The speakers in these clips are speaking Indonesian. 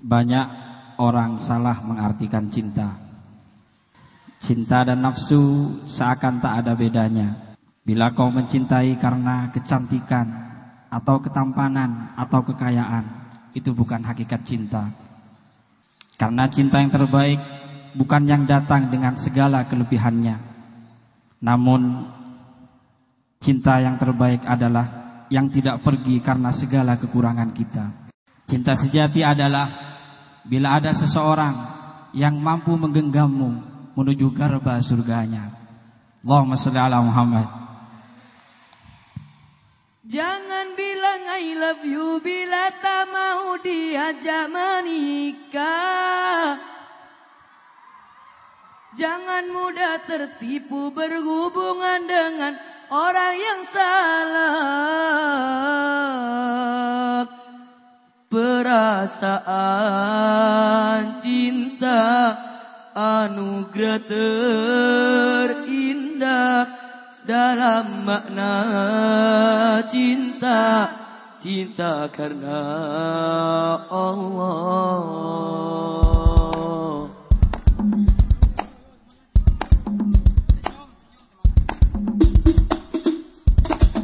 Banyak orang salah mengartikan cinta. Cinta dan nafsu seakan tak ada bedanya. Bila kau mencintai karena kecantikan atau ketampanan atau kekayaan, itu bukan hakikat cinta. Karena cinta yang terbaik bukan yang datang dengan segala kelebihannya. Namun cinta yang terbaik adalah yang tidak pergi karena segala kekurangan kita. Cinta sejati adalah bila ada seseorang yang mampu menggenggammu menuju garba surganya. Allahumma salli ala Muhammad. Jangan bilang I love you bila tak mau diajak menikah. Jangan mudah tertipu berhubungan dengan orang yang salah perasaan cinta anugerah terindah dalam makna cinta. Cinta karena Allah.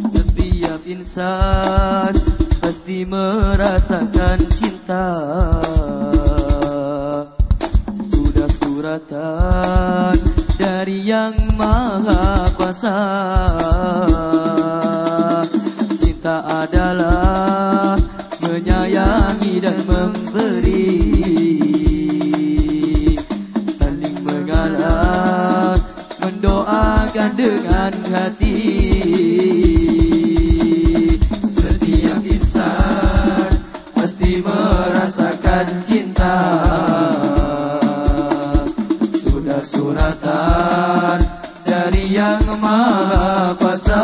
Setiap insan pasti merasakan cinta. Sudah suratan dari yang maha kuasa. Cinta adalah menyayangi dan memberi. Saling mengalah, mendoakan dengan hati Mesti merasakan cinta. Sudah suratan dari yang maha kuasa.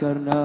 karena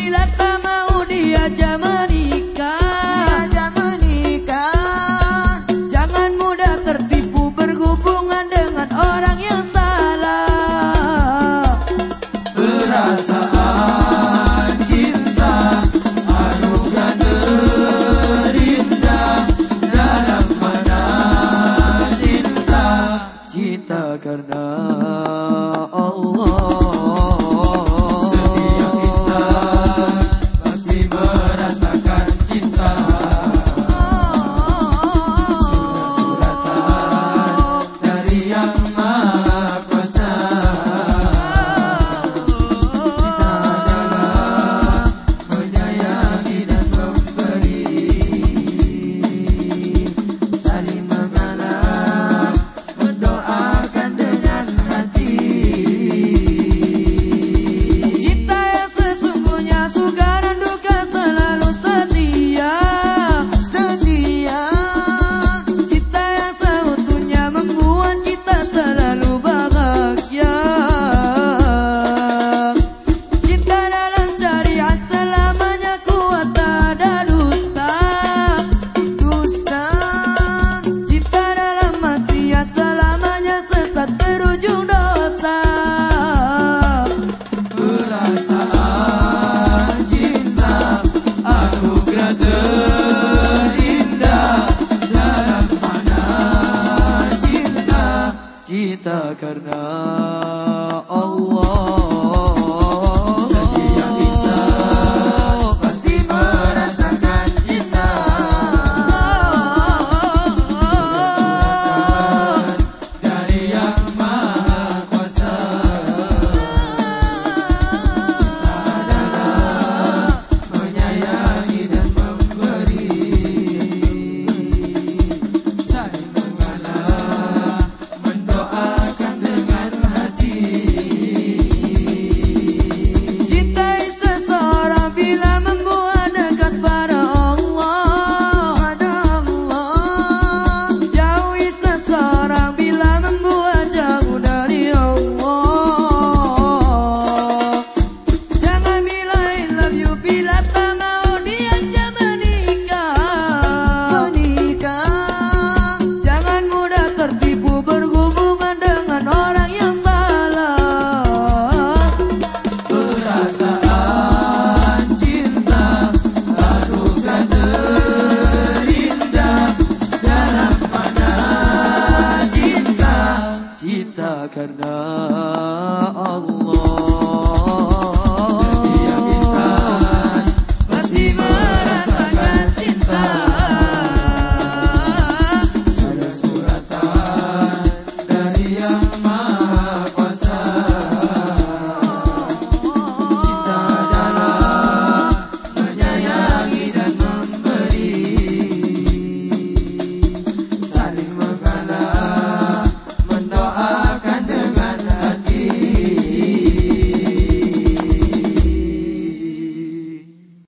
Bila tak mau diajak menikah cita karena Allah